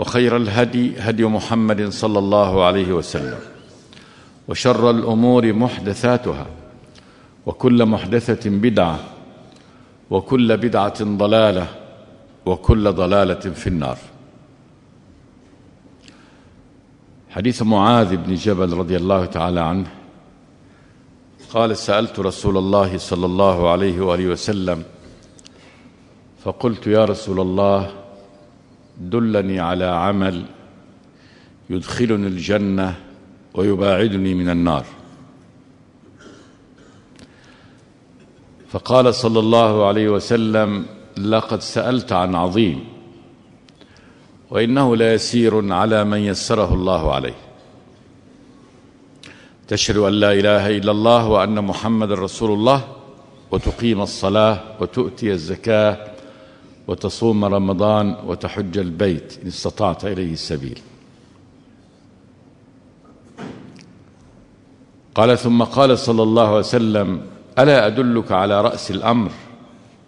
وخير الهدي هدي محمد صلى الله عليه وسلم وشر الأمور محدثاتها وكل محدثة بدعة وكل بدعة ضلالة وكل ضلالة في النار. حديث معاذ بن جبل رضي الله تعالى عنه. قال سألت رسول الله صلى الله عليه وآله وسلم فقلت يا رسول الله دلني على عمل يدخلني الجنة ويباعدني من النار. فقال صلى الله عليه وسلم لقد سألت عن عظيم وإنه ليسير على من يسره الله عليه. تشهد أن لا إله إلا الله وأن محمد رسول الله وتقيم الصلاة وتؤتي الزكاة وتصوم رمضان وتحج البيت إن استطعت إليه السبيل. قال ثم قال صلى الله عليه وسلم ألا أدلك على رأس الأمر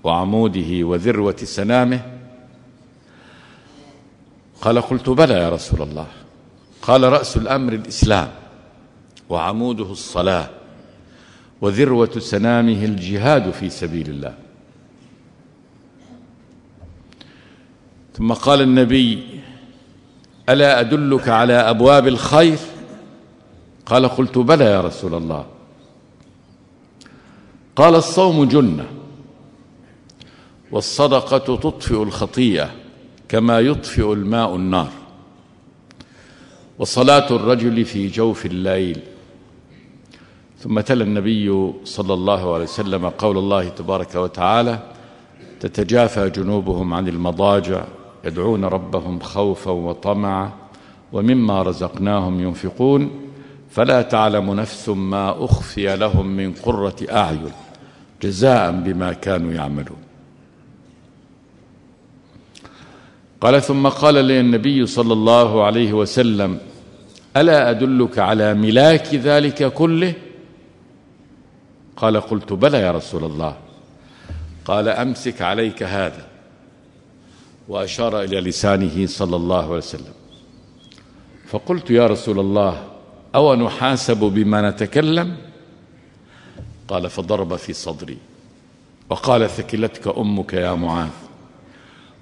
وعموده وذروة سنامه؟ قال قلت بلى يا رسول الله. قال رأس الأمر الإسلام وعموده الصلاة وذروة سنامه الجهاد في سبيل الله. ثم قال النبي ألا أدلك على أبواب الخير؟ قال قلت بلى يا رسول الله. قال الصوم جنة والصدقة تطفئ الخطيئة كما يطفئ الماء النار وصلاة الرجل في جوف الليل. ثم تلا النبي صلى الله عليه وسلم قول الله تبارك وتعالى تتجافى جنوبهم عن المضاجع يدعون ربهم خوفا وطمعا ومما رزقناهم ينفقون. فلا تعلم نفس ما أخفي لهم من قرة أعين جزاء بما كانوا يعملون. قال ثم قال لي النبي صلى الله عليه وسلم ألا أدلك على ملاك ذلك كله؟ قال قلت بلى يا رسول الله. قال أمسك عليك هذا. وأشار إلى لسانه صلى الله عليه وسلم. فقلت يا رسول الله أو نحاسب بما نتكلم؟ قال فضرب في صدري. وقال ثكلتك أمك يا معاذ.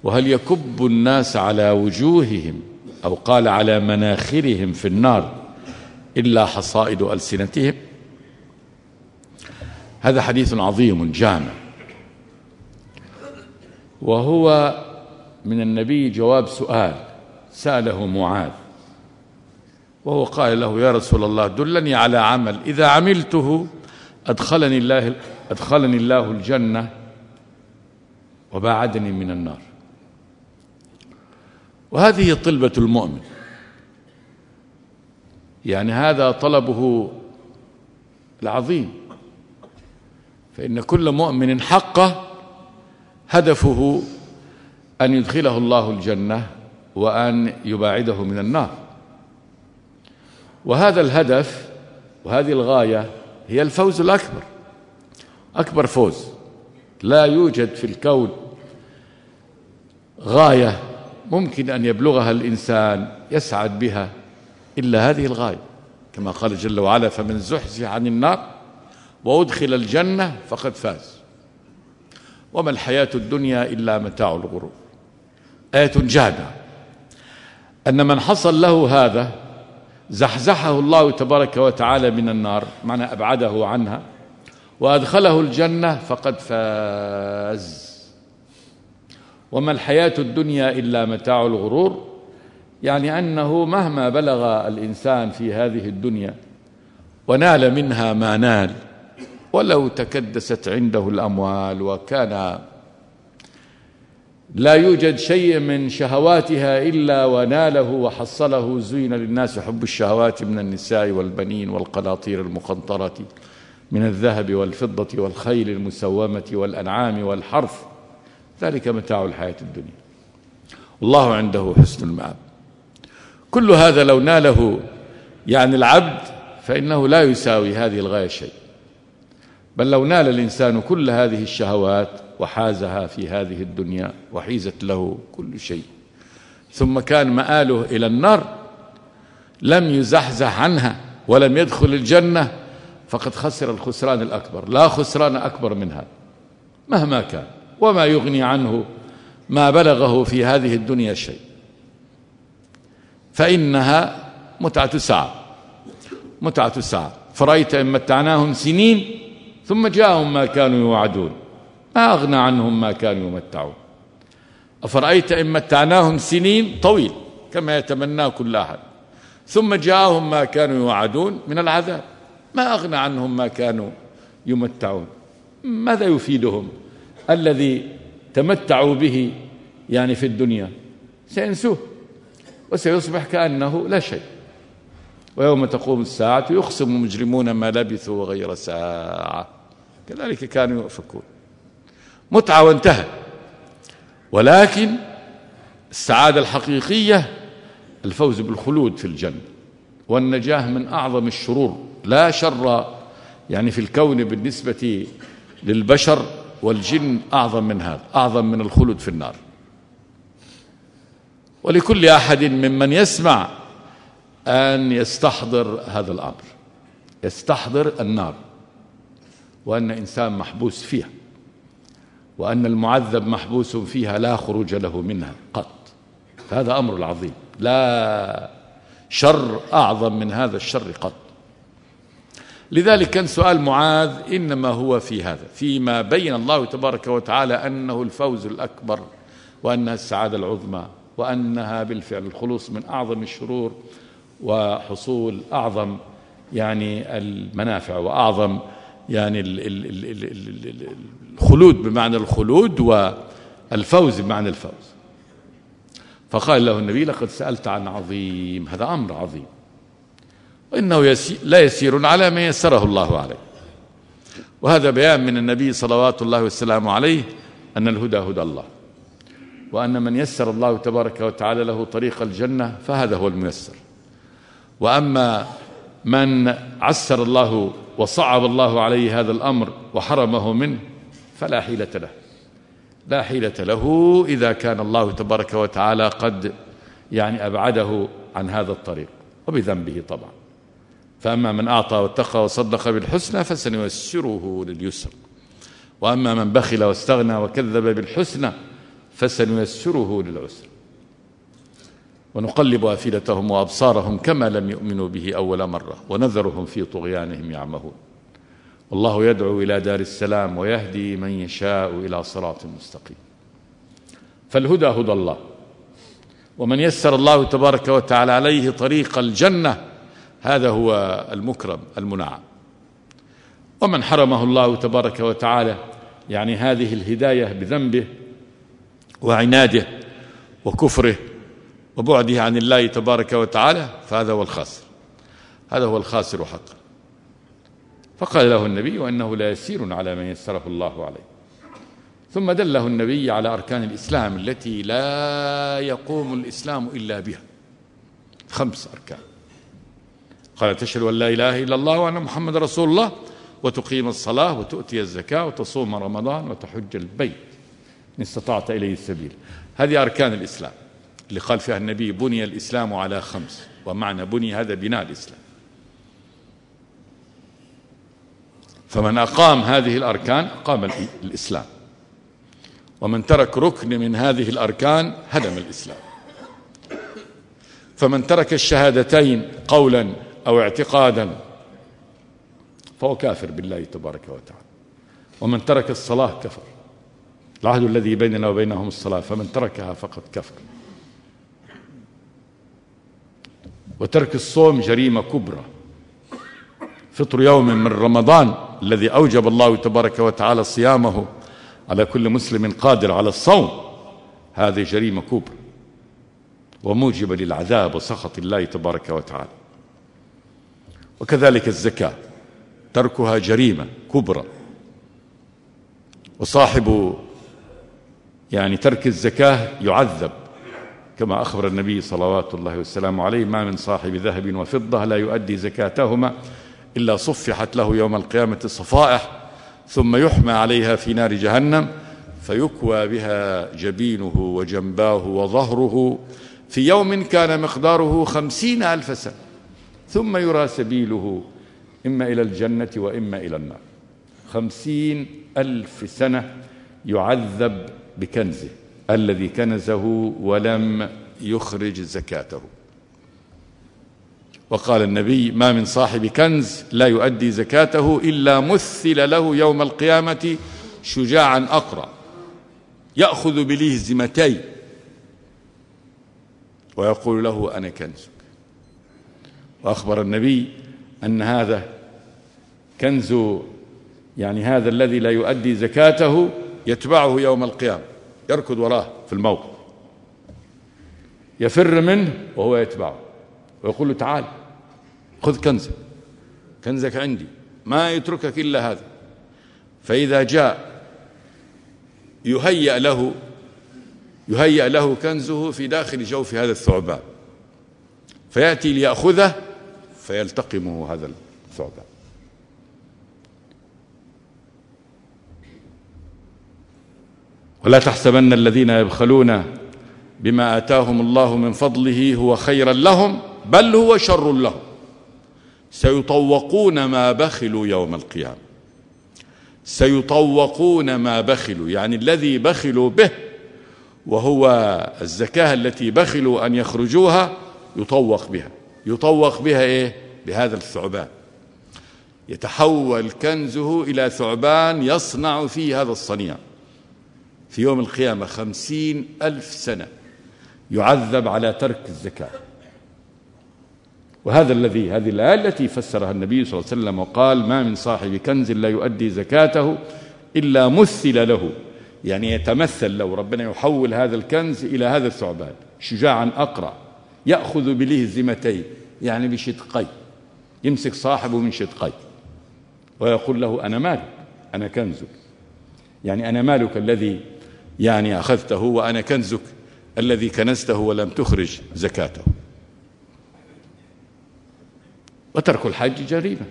وهل يكب الناس على وجوههم أو قال على مناخرهم في النار إلا حصائد ألسنتهم؟ هذا حديث عظيم جامع. وهو من النبي جواب سؤال. سأله معاذ. وهو قال له يا رسول الله دلني على عمل. إذا عملته أدخلني الله, أدخلني الله الجنة وباعدني من النار. وهذه طلبة المؤمن. يعني هذا طلبه العظيم. فإن كل مؤمن حقه هدفه أن يدخله الله الجنة وأن يباعده من النار. وهذا الهدف وهذه الغاية هي الفوز الأكبر أكبر فوز. لا يوجد في الكون غاية ممكن أن يبلغها الإنسان يسعد بها إلا هذه الغاية. كما قال جل وعلا فمن زحزح عن النار وأدخل الجنة فقد فاز. وما الحياة الدنيا إلا متاع الغرور. آية جادة أن من حصل له هذا زحزحه الله تبارك وتعالى من النار معنى أبعده عنها. وأدخله الجنة فقد فاز. وما الحياة الدنيا إلا متاع الغرور. يعني أنه مهما بلغ الإنسان في هذه الدنيا ونال منها ما نال ولو تكدست عنده الأموال وكان لا يوجد شيء من شهواتها إلا وناله وحصله زين للناس حب الشهوات من النساء والبنين والقناطير المقنطرة من الذهب والفضة والخيل المسومة والأنعام والحرث. ذلك متاع الحياة الدنيا. والله عنده حسن المآب. كل هذا لو ناله يعني العبد فإنه لا يساوي هذه الغاية شيء. بل لو نال الإنسان كل هذه الشهوات وحازها في هذه الدنيا وحيزت له كل شيء. ثم كان مآله إلى النار لم يزحزح عنها ولم يدخل الجنة فقد خسر الخسران الأكبر. لا خسران أكبر من هذا مهما كان وما يغني عنه ما بلغه في هذه الدنيا شيء. فإنها متعة ساعة متعة ساعة. فرأيت إن متعناهم سنين ثم جاءهم ما كانوا يوعدون. ما أغنى عنهم ما كانوا يمتعون. أفرأيت إن متعناهم سنين طويل كما يتمناه كل أحد. ثم جاءهم ما كانوا يوعدون من العذاب. ما أغنى عنهم ما كانوا يمتعون. ماذا يفيدهم الذي تمتعوا به يعني في الدنيا؟ سينسوه. وسيصبح كأنه لا شيء. ويوم تقوم الساعة يخصم مجرمون ما لبثوا غير ساعة. كذلك كانوا يؤفكون. متعة وانتهى. ولكن السعادة الحقيقية الفوز بالخلود في الجنة والنجاة من أعظم الشرور. لا شر يعني في الكون بالنسبة للبشر والجن أعظم من هذا أعظم من الخلود في النار. ولكل أحد ممن يسمع أن يستحضر هذا الأمر يستحضر النار. وأن إنسان محبوس فيها وأن المعذب محبوس فيها لا خروج له منها قط. هذا أمر عظيم لا شر أعظم من هذا الشر قط. لذلك كان سؤال معاذ إنما هو في هذا فيما بين الله تبارك وتعالى أنه الفوز الأكبر وأنها السعادة العظمى وأنها بالفعل الخلوص من أعظم الشرور وحصول أعظم يعني المنافع وأعظم يعني الخلود بمعنى الخلود والفوز بمعنى الفوز. فقال له النبي لقد سألت عن عظيم هذا أمر عظيم وإنه يسير لا يسير على ما يسره الله عليه. وهذا بيان من النبي صلوات الله والسلام عليه أن الهدى هدى الله وأن من يسر الله تبارك وتعالى له طريق الجنة فهذا هو الميسر. وأما من عسر الله وصعب الله عليه هذا الأمر وحرمه منه فلا حيلة له. لا حيلة له إذا كان الله تبارك وتعالى قد يعني أبعده عن هذا الطريق وبذنبه طبعا. فأما من أعطى واتقى وصدق بالحسنى فسنيسره لليسر. وأما من بخل واستغنى وكذب بالحسنى فسنيسره للعسر. ونقلب أفئدتهم وأبصارهم كما لم يؤمنوا به أول مرة ونذرهم في طغيانهم يعمهون. والله يدعو إلى دار السلام ويهدي من يشاء إلى صراط مستقيم. فالهدى هدى الله. ومن يسر الله تبارك وتعالى عليه طريق الجنة هذا هو المكرم المنعم. ومن حرمه الله تبارك وتعالى يعني هذه الهداية بذنبه وعناده وكفره وبعده عن الله تبارك وتعالى فهذا هو الخاسر. هذا هو الخاسر حقا. فقال له النبي وأنه لا يسير على من يسره الله عليه. ثم دله النبي على أركان الإسلام التي لا يقوم الإسلام إلا بها. خمس أركان. قال تشهد أن لا إله إلا الله وأن محمد رسول الله وتقيم الصلاة وتؤتي الزكاة وتصوم رمضان وتحج البيت. إن استطعت إليه السبيل. هذه أركان الإسلام. اللي قال فيها النبي بني الإسلام على خمس ومعنى بني هذا بناء الإسلام. فمن أقام هذه الأركان أقام الإسلام. ومن ترك ركن من هذه الأركان هدم الإسلام. فمن ترك الشهادتين قولا أو اعتقادا فهو كافر بالله تبارك وتعالى. ومن ترك الصلاة كفر. العهد الذي بيننا وبينهم الصلاة فمن تركها فقد كفر. وترك الصوم جريمة كبرى. فطر يوم من رمضان الذي أوجب الله تبارك وتعالى صيامه على كل مسلم قادر على الصوم هذه جريمة كبرى وموجبة للعذاب وسخط الله تبارك وتعالى. وكذلك الزكاة تركها جريمة كبرى. وصاحب يعني ترك الزكاة يعذب. كما أخبر النبي صلوات الله والسلام عليه ما من صاحب ذهب وفضة لا يؤدي زكاتهما إلا صفحت له يوم القيامة صفائح ثم يحمى عليها في نار جهنم فيكوى بها جبينه وجنباه وظهره. في يوم كان مقداره خمسين ألف سنة ثم يرى سبيله إما إلى الجنة وإما إلى النار. خمسين ألف سنة يعذب بكنزه. الذي كنزه ولم يخرج زكاته. وقال النبي ما من صاحب كنز لا يؤدي زكاته إلا مثل له يوم القيامة شجاعا أقرأ يأخذ بليه زمتين ويقول له أنا كنزك. وأخبر النبي أن هذا كنز يعني هذا الذي لا يؤدي زكاته يتبعه يوم القيامة. يركض وراه في الموقف. يفر منه وهو يتبعه. ويقول له تعال خذ كنزك كنزك عندي ما يتركك إلا هذا. فإذا جاء يهيأ له يهيأ له كنزه في داخل جوف هذا الثعبان. فيأتي ليأخذه فيلتقمه هذا الثعبان. ولا تحسبن الذين يبخلون بما آتاهم الله من فضله هو خيرا لهم بل هو شر لهم. سيطوقون ما بخلوا يوم القيامة. سيطوقون ما بخلوا يعني الذي بخلوا به وهو الزكاة التي بخلوا أن يخرجوها يطوق بها. يطوق بها إيه؟ بهذا الثعبان. يتحول كنزه إلى ثعبان يصنع فيه هذا الصنيع. في يوم القيامة خمسين ألف سنة يعذب على ترك الزكاة. وهذا الذي هذه الآية التي فسرها النبي صلى الله عليه وسلم وقال ما من صاحب كنز لا يؤدي زكاته إلا مثل له. يعني يتمثل له ربنا يحول هذا الكنز إلى هذا الثعبان شجاعا أقرأ يأخذ بليه الزمتين يعني بشدقي يمسك صاحبه من شدقي ويقول له أنا مالك أنا كنزك. يعني أنا مالك الذي يعني أخذته وأنا كنزك الذي كنزته ولم تخرج زكاته. وترك الحج جريمة.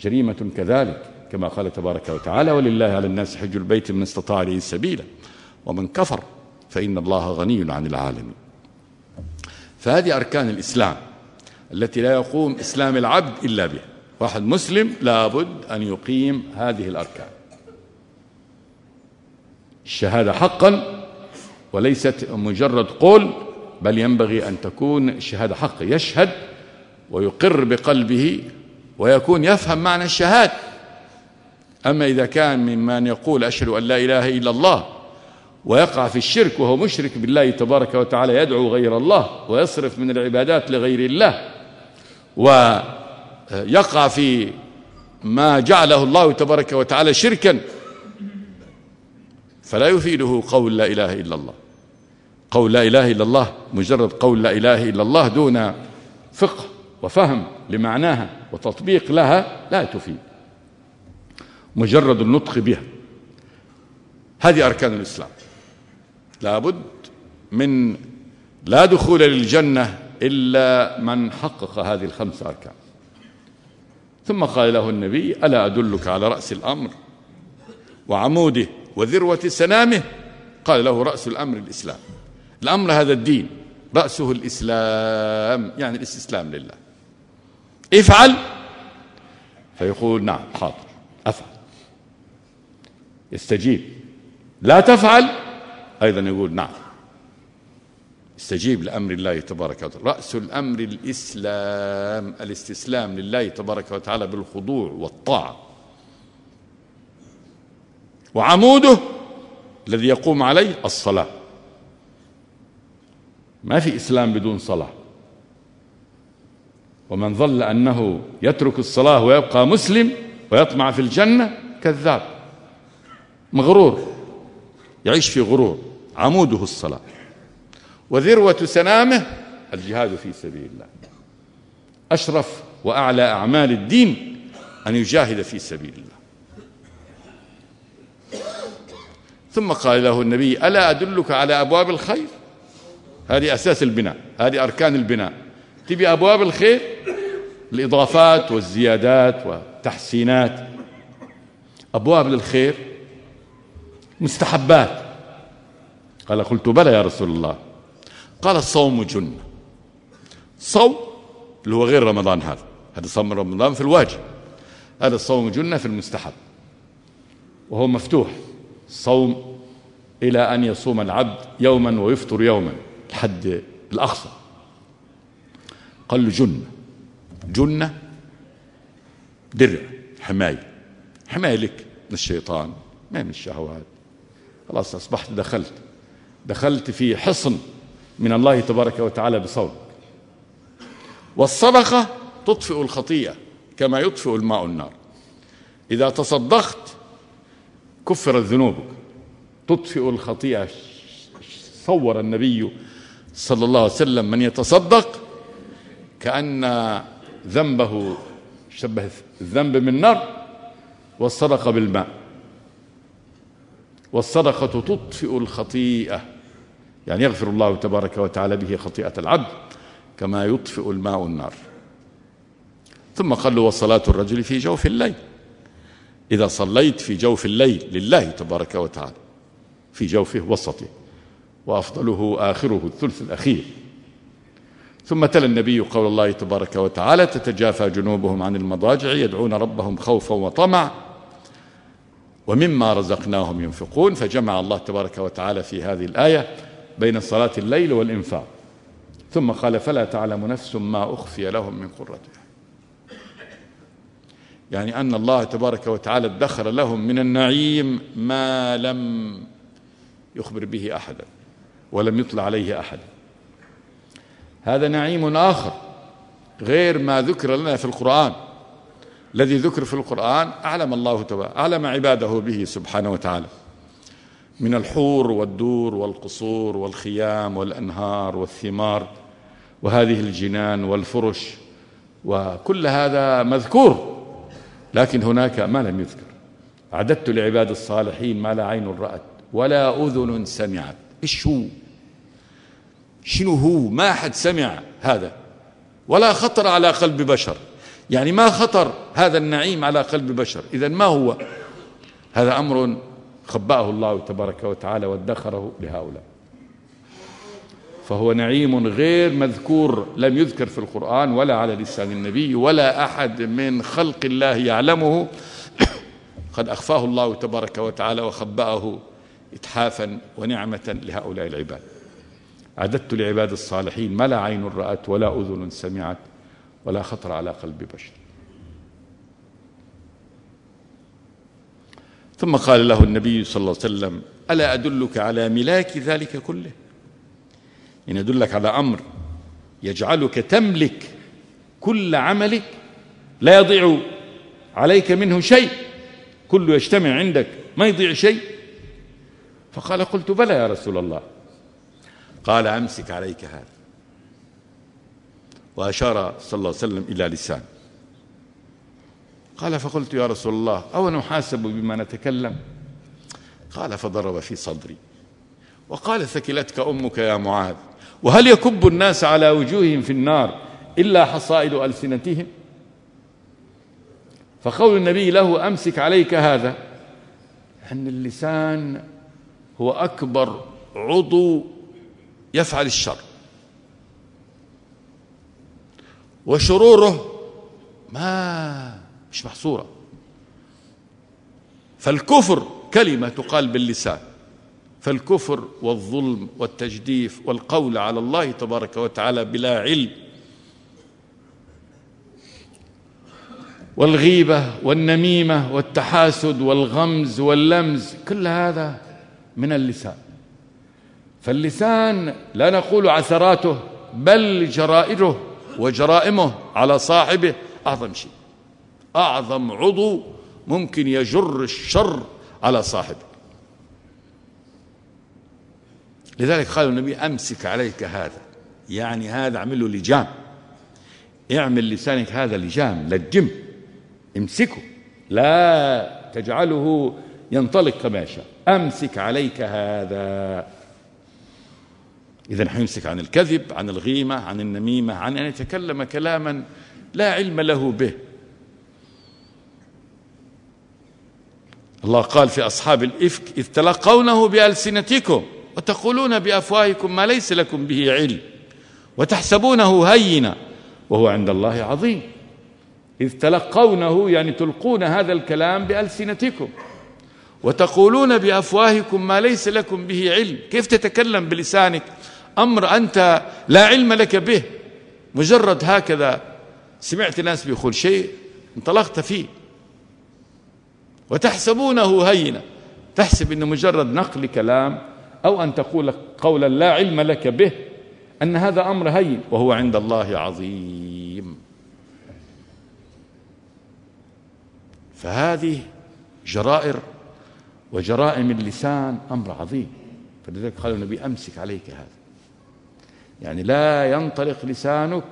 جريمة كذلك كما قال تبارك وتعالى ولله على الناس حج البيت من استطاع إليه سبيلا. ومن كفر فإن الله غني عن العالمين. فهذه أركان الإسلام التي لا يقوم إسلام العبد إلا بها. واحد مسلم لابد أن يقيم هذه الأركان. الشهادة حقا وليست مجرد قول بل ينبغي أن تكون الشهادة حق. يشهد ويقر بقلبه ويكون يفهم معنى الشهادة أما إذا كان ممن يقول أشهد أن لا إله إلا الله ويقع في الشرك وهو مشرك بالله تبارك وتعالى يدعو غير الله ويصرف من العبادات لغير الله ويقع في ما جعله الله تبارك وتعالى شركا فلا يفيده قول لا إله إلا الله. قول لا إله إلا الله مجرد قول لا إله إلا الله دون فقه وفهم لمعناها وتطبيق لها لا تفيد. مجرد النطق بها. هذه أركان الإسلام. لابد من لا دخول للجنة إلا من حقق هذه الخمس أركان. ثم قال له النبي ألا أدلك على رأس الأمر وعموده وذروة سنامه. قال له رأس الأمر الإسلام. الأمر هذا الدين. رأسه الإسلام. يعني الاستسلام لله. افعل. فيقول نعم حاضر. أفعل. يستجيب. لا تفعل. أيضا يقول نعم. استجيب لأمر الله تبارك وتعالى. رأس الأمر الإسلام. الاستسلام لله تبارك وتعالى بالخضوع والطاعة. وعموده الذي يقوم عليه الصلاة. ما في إسلام بدون صلاة. ومن ظل أنه يترك الصلاة ويبقى مسلم ويطمع في الجنة كذاب. مغرور. يعيش في غرور. عموده الصلاة. وذروة سنامه الجهاد في سبيل الله. أشرف وأعلى أعمال الدين أن يجاهد في سبيل الله. ثم قال له النبي ألا أدلك على أبواب الخير؟ هذه أساس البناء هذه أركان البناء. تبي أبواب الخير؟ الإضافات والزيادات والتحسينات. أبواب للخير مستحبات. قال قلت بلى يا رسول الله. قال الصوم جنة. صوم اللي هو غير رمضان هذا. هذا صوم رمضان في الواجب. هذا الصوم جنة في المستحب. وهو مفتوح. صوم إلى أن يصوم العبد يوما ويفطر يوما الحد الأقصى. قال له جنة جنة درع حماية. حماية لك من الشيطان ما من الشهوات. خلاص أصبحت دخلت. دخلت في حصن من الله تبارك وتعالى بصوم والصدقة تطفئ الخطيئة كما يطفئ الماء النار. إذا تصدقت كفرت ذنوبك. تطفئ الخطيئة. صور النبي صلى الله عليه وسلم من يتصدق كأن ذنبه شبه الذنب من نار والصدقة بالماء. والصدقة تطفئ الخطيئة. يعني يغفر الله تبارك وتعالى به خطيئة العبد كما يطفئ الماء النار. ثم قال له وصلاة الرجل في جوف الليل. إذا صليت في جوف الليل لله تبارك وتعالى في جوفه وسطه وأفضله آخره الثلث الأخير. ثم تلا النبي قول الله تبارك وتعالى تتجافى جنوبهم عن المضاجع يدعون ربهم خوفا وطمعا ومما رزقناهم ينفقون. فجمع الله تبارك وتعالى في هذه الآية بين صلاة الليل والإنفاق. ثم قال فلا تعلم نفس ما أخفي لهم من قرة يعني أن الله تبارك وتعالى ادخر لهم من النعيم ما لم يخبر به أحدا ولم يطلع عليه أحد. هذا نعيم آخر غير ما ذكر لنا في القرآن. الذي ذكر في القرآن أعلم الله تبارك أعلم عباده به سبحانه وتعالى. من الحور والدور والقصور والخيام والأنهار والثمار وهذه الجنان والفرش وكل هذا مذكور. لكن هناك ما لم يذكر. أعددت لعباد الصالحين ما لا عين رأت ولا أذن سمعت. إيش هو؟ شنو هو؟ ما أحد سمع هذا. ولا خطر على قلب بشر. يعني ما خطر هذا النعيم على قلب بشر. إذا ما هو؟ هذا أمر خبأه الله تبارك وتعالى وادخره لهؤلاء. فهو نعيم غير مذكور لم يذكر في القرآن ولا على لسان النبي ولا أحد من خلق الله يعلمه. قد أخفاه الله تبارك وتعالى وخبأه إتحافا ونعمة لهؤلاء العباد. أعددت لعباد الصالحين ما لا عين رأت ولا أذن سمعت ولا خطر على قلب بشر. ثم قال له النبي صلى الله عليه وسلم ألا أدلك على ملاك ذلك كله؟ إن أدلك على أمر يجعلك تملك كل عملك لا يضيع عليك منه شيء كله يجتمع عندك ما يضيع شيء. فقال قلت بلى يا رسول الله. قال أمسك عليك هذا. وأشار صلى الله عليه وسلم إلى لسان. قال فقلت يا رسول الله أو نحاسب بما نتكلم؟ قال فضرب في صدري. وقال ثكلتك أمك يا معاذ. وهل يكب الناس على وجوههم في النار إلا حصائد ألسنتهم؟ فقول النبي له أمسك عليك هذا. أن اللسان هو أكبر عضو يفعل الشر. وشروره ما مش محصورة. فالكفر كلمة تقال باللسان. فالكفر والظلم والتجديف والقول على الله تبارك وتعالى بلا علم والغيبة والنميمة والتحاسد والغمز واللمز كل هذا من اللسان. فاللسان لا نقول عثراته بل جرائره وجرائمه على صاحبه أعظم شيء. أعظم عضو ممكن يجر الشر على صاحبه. لذلك قال النبي أمسك عليك هذا. يعني هذا اعمل له لجام. اعمل لسانك هذا لجام لجم امسكه. لا تجعله ينطلق كما يشاء. أمسك عليك هذا. إذا حيمسك عن الكذب عن الغيمة عن النميمة عن أن يتكلم كلاما لا علم له به. الله قال في أصحاب الإفك إذ تلقونه بألسنتكم وتقولون بأفواهكم ما ليس لكم به علم وتحسبونه هينا وهو عند الله عظيم. إذ تلقونه يعني تلقون هذا الكلام بألسنتكم وتقولون بأفواهكم ما ليس لكم به علم. كيف تتكلم بلسانك؟ أمر أنت لا علم لك به. مجرد هكذا سمعت ناس بيقول شيء انطلقت فيه. وتحسبونه هينا تحسب إنه مجرد نقل كلام أو أن تقول قولا لا علم لك به أن هذا أمر هين. وهو عند الله عظيم. فهذه جرائر وجرائم اللسان أمر عظيم. فلذلك قال النبي أمسك عليك هذا. يعني لا ينطلق لسانك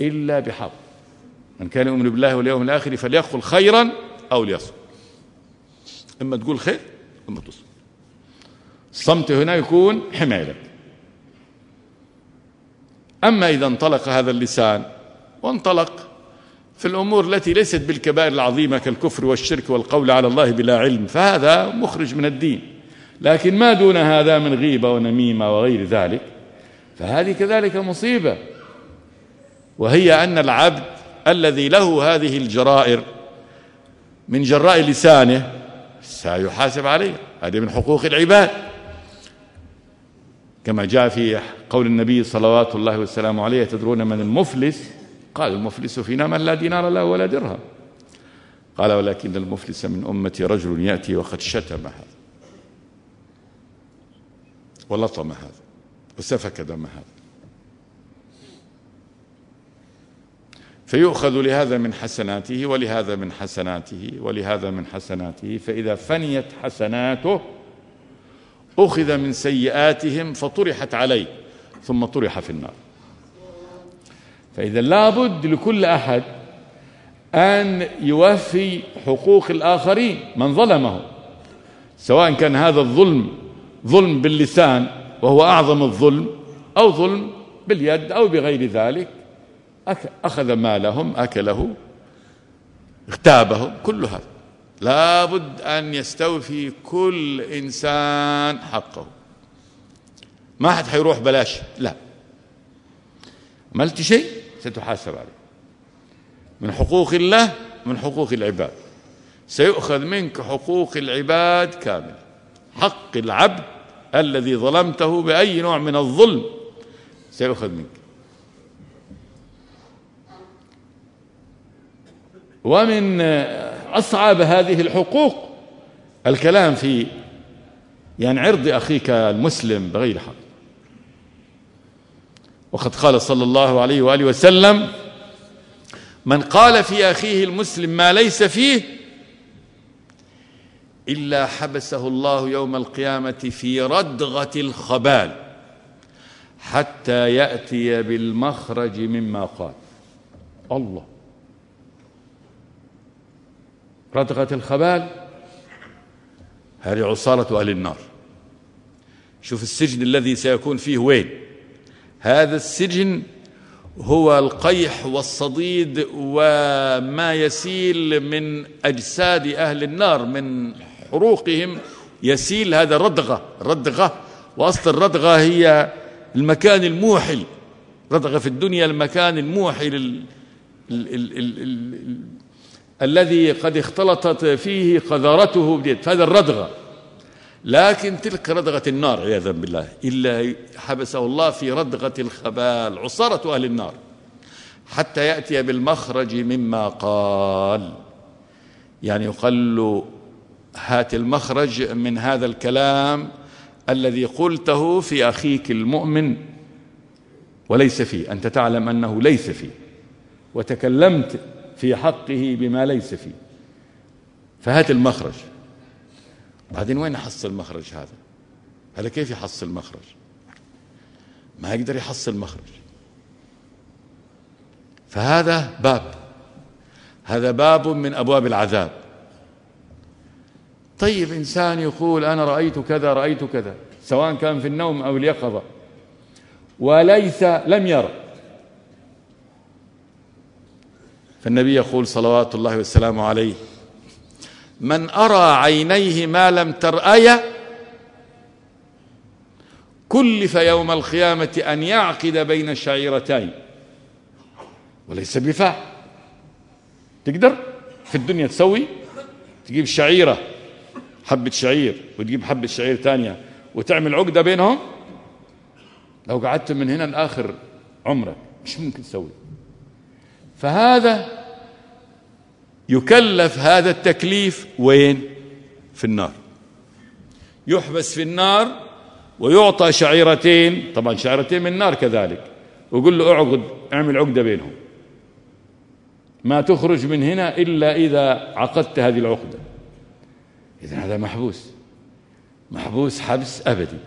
إلا بحق. من كان يؤمن بالله واليوم الآخر فليقل خيرا أو ليصمت إما تقول خير إما تصمت الصمت هنا يكون حماية. لك أما إذا انطلق هذا اللسان وانطلق في الأمور التي ليست بالكبائر العظيمة كالكفر والشرك والقول على الله بلا علم فهذا مخرج من الدين. لكن ما دون هذا من غيبة ونميمة وغير ذلك فهذه كذلك مصيبة. وهي أن العبد الذي له هذه الجرائر من جراء لسانه سيحاسب عليه. هذه من حقوق العباد. كما جاء في قول النبي صلوات الله والسلام عليه تدرون من المفلس؟ قال المفلس فينا من لا دينار له ولا درهم. قال ولكن المفلس من أمتي رجل يأتي وقد شتم هذا. ولطم هذا وسفك دم هذا. فيؤخذ لهذا من حسناته ولهذا من حسناته ولهذا من حسناته فإذا فنيت حسناته أخذ من سيئاتهم فطرحت عليه ثم طرح في النار. فإذا لابد لكل أحد أن يوفي حقوق الآخرين من ظلمه سواء كان هذا الظلم ظلم باللسان وهو أعظم الظلم أو ظلم باليد أو بغير ذلك أخذ مالهم أكله اغتابهم كل هذا. لابد أن يستوفي كل إنسان حقه. ما حد حيروح بلاش لا. عملت شيء؟ ستحاسب عليه. من حقوق الله من حقوق العباد. سيؤخذ منك حقوق العباد كامل حق العبد الذي ظلمته بأي نوع من الظلم سيؤخذ منك. ومن أصعب هذه الحقوق. الكلام في يعني عرض أخيك المسلم بغير حق. وقد قال صلى الله عليه وآله وسلم من قال في أخيه المسلم ما ليس فيه إلا حبسه الله يوم القيامة في ردغة الخبال حتى يأتي بالمخرج مما قال. الله. ردغة الخبال. هذه عصارة أهل النار. شوف السجن الذي سيكون فيه وين. هذا السجن هو القيح والصديد وما يسيل من أجساد أهل النار من حروقهم يسيل هذا ردغة ردغة وأصل الردغة هي المكان الموحل. ردغة في الدنيا المكان الموحل ال ال ال ال ال الذي قد اختلطت فيه قذارته بيد فهذا الردغة لكن تلك ردغة النار عياذا بالله إلا حبسه الله في ردغة الخبال عصارة أهل النار. حتى يأتي بالمخرج مما قال. يعني يقال له هات المخرج من هذا الكلام الذي قلته في أخيك المؤمن وليس فيه. أنت تعلم أنه ليس فيه. وتكلمت في حقه بما ليس فيه. فهات المخرج. بعدين وين حصل المخرج هذا؟ هذا كيف يحصل مخرج ما يقدر يحصل مخرج فهذا باب. هذا باب من أبواب العذاب. طيب إنسان يقول أنا رأيت كذا رأيت كذا سواء كان في النوم أو اليقظة وليس لم يرى. فالنبي يقول صلوات الله والسلام عليه من أرى عينيه ما لم ترأي كلف يوم القيامة أن يعقد بين الشعيرتين. وليس بفاع تقدر في الدنيا تسوي؟ تجيب شعيرة حبة شعير وتجيب حبة شعير تانية وتعمل عقدة بينهم؟ لو قعدت من هنا لآخر عمرك مش ممكن تسوي. فهذا يكلف هذا التكليف وين؟ في النار. يحبس في النار ويعطى شعيرتين طبعا شعيرتين من النار كذلك ويقول له اعقد اعمل عقدة بينهم. ما تخرج من هنا إلا إذا عقدت هذه العقدة. إذا هذا محبوس. محبوس حبس أبدي.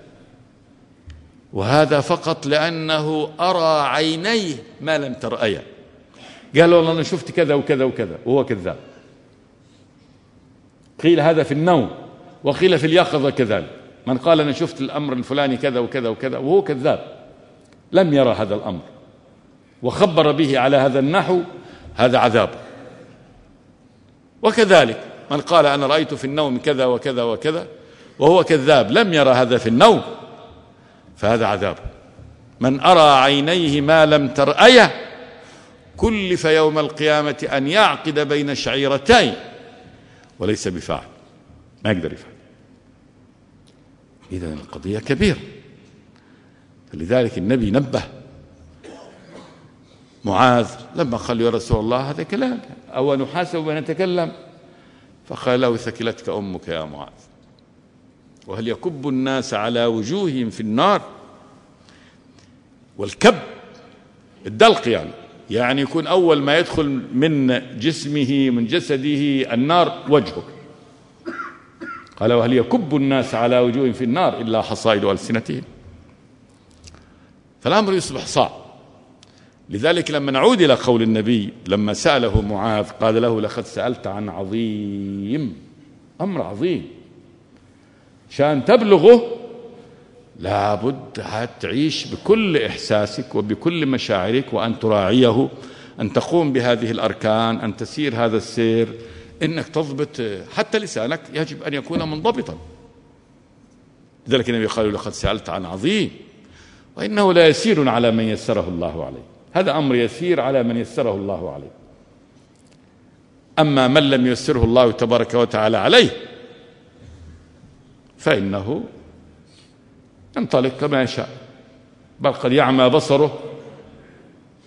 وهذا فقط لأنه أرى عينيه ما لم ترأيه. قال والله أنا شفت كذا وكذا وكذا وهو كذاب. قيل هذا في النوم وقيل في اليقظة كذلك. من قال أنا شفت الأمر الفلاني كذا وكذا وكذا وهو كذاب. لم يرى هذا الأمر. وخبر به على هذا النحو هذا عذاب. وكذلك من قال أنا رأيت في النوم كذا وكذا وكذا وهو كذاب لم يرى هذا في النوم فهذا عذاب. من أرى عينيه ما لم ترأيه كلف يوم القيامة أن يعقد بين شعيرتين وليس بفاعل ما يقدر يفعل. إذا القضية كبيرة. فلذلك النبي نبه معاذ لما قال يا رسول الله هذا كلام أو نحاسب ونتكلم فقال له ثكلتك أمك يا معاذ. وهل يكب الناس على وجوههم في النار؟ والكب الدلق يعني. يعني يكون أول ما يدخل من جسمه من جسده النار وجهه. قال وهل يكب الناس على وجوههم في النار إلا حصائد ألسنتهم؟ فالأمر يصبح صعب. لذلك لما نعود إلى قول النبي لما سأله معاذ قال له لقد سألت عن عظيم أمر عظيم. شأن تبلغه لابد تعيش بكل إحساسك وبكل مشاعرك وأن تراعيه أن تقوم بهذه الأركان أن تسير هذا السير. إنك تضبط حتى لسانك يجب أن يكون منضبطا. لذلك النبي قال لقد سألت عن عظيم وإنه لا يسير على من يسره الله عليه. هذا أمر يسير على من يسره الله عليه. أما من لم يسره الله تبارك وتعالى عليه فإنه ينطلق كما يشاء. بل قد يعمى بصره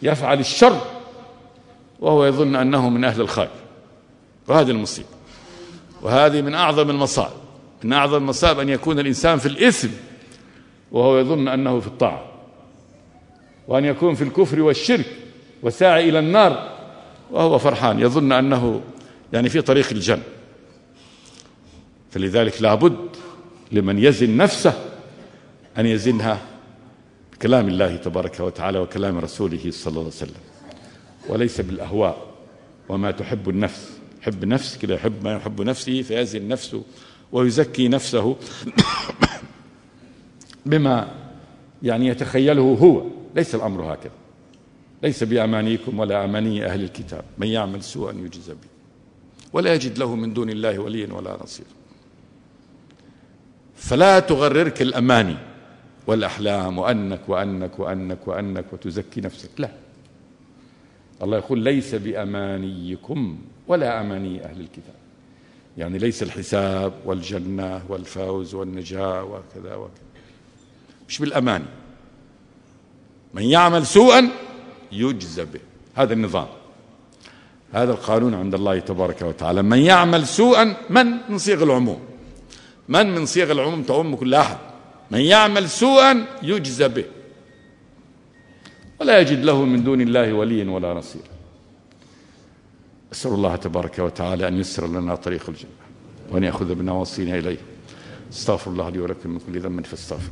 يفعل الشر وهو يظن أنه من أهل الخير. وهذه المصيبة. وهذه من أعظم المصائب. من أعظم المصائب أن يكون الإنسان في الإثم وهو يظن أنه في الطاعة. وأن يكون في الكفر والشرك وساعي إلى النار وهو فرحان يظن أنه يعني في طريق الجنة. فلذلك لابد لمن يزن نفسه أن يزنها بكلام الله تبارك وتعالى وكلام رسوله صلى الله عليه وسلم. وليس بالأهواء. وما تحب النفس. حب نفسك لا يحب ما يحب نفسه فيزن نفسه ويزكي نفسه بما يعني يتخيله هو. ليس الأمر هكذا. ليس بأمانيكم ولا أماني أهل الكتاب. من يعمل سوءا يجزى به. ولا يجد له من دون الله وليا ولا نصير فلا تغررك الأماني. والأحلام وأنك وأنك وأنك وأنك وتزكي نفسك. لا. الله يقول ليس بأمانيكم ولا أماني أهل الكتاب. يعني ليس الحساب والجنة والفوز والنجاة وكذا وكذا. مش بالأماني. من يعمل سوءا يجزى به. هذا النظام. هذا القانون عند الله تبارك وتعالى. من يعمل سوءا من من صيغ العموم؟ من من صيغ العموم تعم كل أحد من يعمل سوءا يجزى به. ولا يجد له من دون الله وليا ولا نصيرا. أسأل الله تبارك وتعالى أن يسر لنا طريق الجنة وأن يأخذ بنا وصينا إليه. استغفر الله لي ولكم من كل ذنب فاستغفر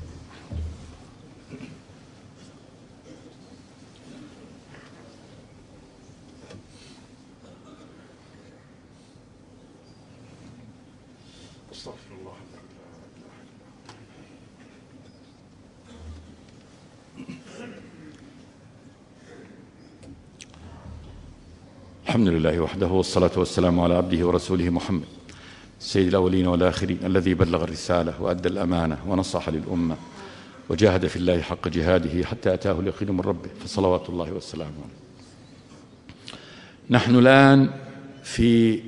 الحمد لله وحده والصلاة والسلام على عبده ورسوله محمد. سيد الأولين والآخرين الذي بلغ الرسالة وأدى الأمانة ونصح للأمة وجاهد في الله حق جهاده حتى أتاه اليقين من ربه فصلوات الله والسلام عليه. نحن الآن في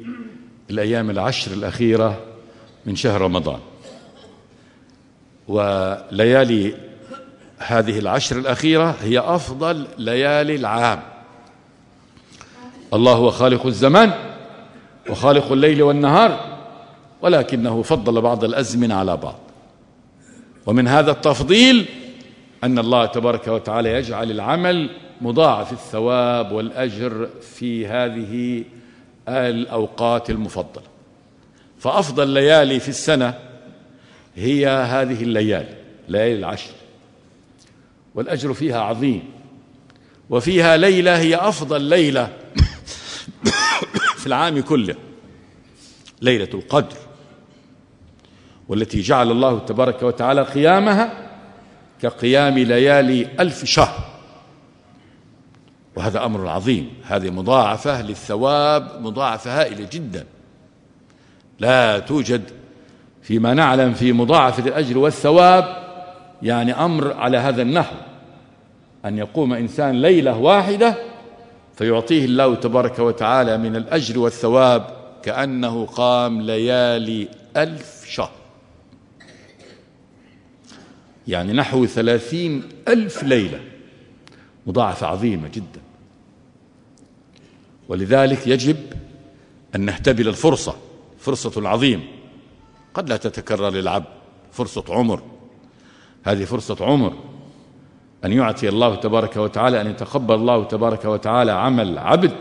الأيام العشر الأخيرة من شهر رمضان. وليالي هذه العشر الأخيرة هي أفضل ليالي العام. الله هو خالق الزمان وخالق الليل والنهار ولكنه فضل بعض الأزمنة على بعض. ومن هذا التفضيل أن الله تبارك وتعالى يجعل العمل مضاعف الثواب والأجر في هذه الأوقات المفضلة. فأفضل ليالي في السنة هي هذه الليالي ليالي العشر. والأجر فيها عظيم وفيها ليلة هي أفضل ليلة في العام كله. ليلة القدر والتي جعل الله تبارك وتعالى قيامها كقيام ليالي ألف شهر. وهذا أمر عظيم. هذه مضاعفة للثواب مضاعفة هائلة جدا. لا توجد فيما نعلم في مضاعفة الأجر والثواب يعني أمر على هذا النحو. أن يقوم إنسان ليلة واحدة فيعطيه الله تبارك وتعالى من الأجر والثواب كأنه قام ليالي ألف شهر. يعني نحو ثلاثين ألف ليلة. مضاعفة عظيمة جدا. ولذلك يجب أن نهتبل الفرصة فرصة عظيم قد لا تتكرر للعبد فرصة عمر. هذه فرصة عمر. أن يعطي الله تبارك وتعالى أن يتقبل الله تبارك وتعالى عمل عبد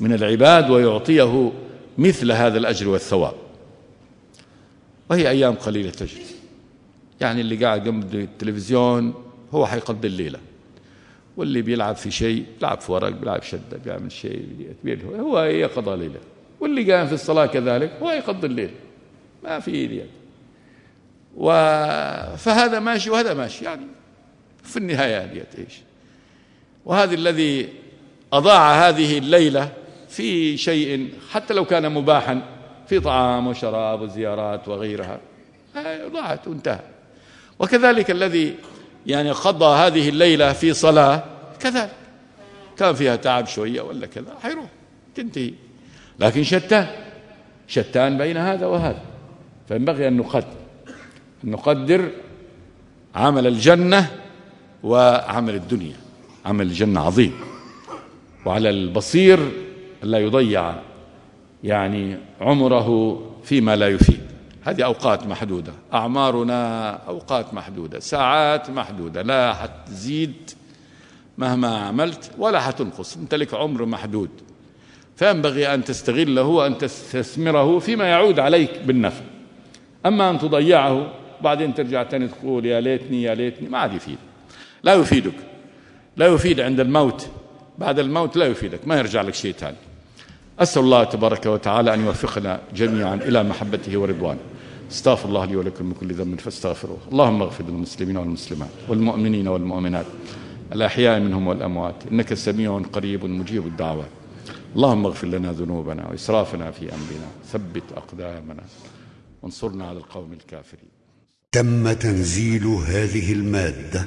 من العباد ويعطيه مثل هذا الأجر والثواب. وهي أيام قليلة تجري يعني اللي قاعد جنب التلفزيون هو حيقضي الليلة. واللي بيلعب في شيء بيلعب في ورق بيلعب شدة بيعمل شيء هو يقضى ليلة؟ واللي قام في الصلاة كذلك هو يقضي الليل. ما في ديت و... فهذا ماشي وهذا ماشي. يعني في النهاية ديت إيش وهذا الذي أضاع هذه الليلة في شيء حتى لو كان مباحا في طعام وشراب وزيارات وغيرها ضاعت وانتهى. وكذلك الذي يعني قضى هذه الليلة في صلاة كذلك. كان فيها تعب شوية ولا كذا حيروح تنتهي. لكن شتان شتان بين هذا وهذا. فينبغي أن نقدر أن نقدر عمل الجنة وعمل الدنيا عمل الجنة عظيم. وعلى البصير لا يضيع يعني عمره فيما لا يفيد. هذه أوقات محدودة أعمارنا أوقات محدودة ساعات محدودة لا حتزيد مهما عملت ولا حتنقص أنت لك عمر محدود. فينبغي أن تستغله وأن تستثمره فيما يعود عليك بالنفع. أما أن تضيعه بعدين ترجع تاني تقول يا ليتني يا ليتني ما عاد يفيد. لا يفيدك. لا يفيد عند الموت. بعد الموت لا يفيدك. ما يرجع لك شيء ثاني. أسأل الله تبارك وتعالى أن يوفقنا جميعا إلى محبته ورضوانه. استغفر الله لي ولكم من كل ذنب فاستغفروه. اللهم اغفر للمسلمين والمسلمات والمؤمنين والمؤمنات الأحياء منهم والأموات إنك سميع قريب مجيب الدعوات اللهم اغفر لنا ذنوبنا وإسرافنا في أمرنا. ثبت أقدامنا. وانصرنا على القوم الكافرين. تم تنزيل هذه المادة.